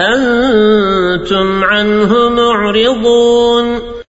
أنتم عنه معرضون.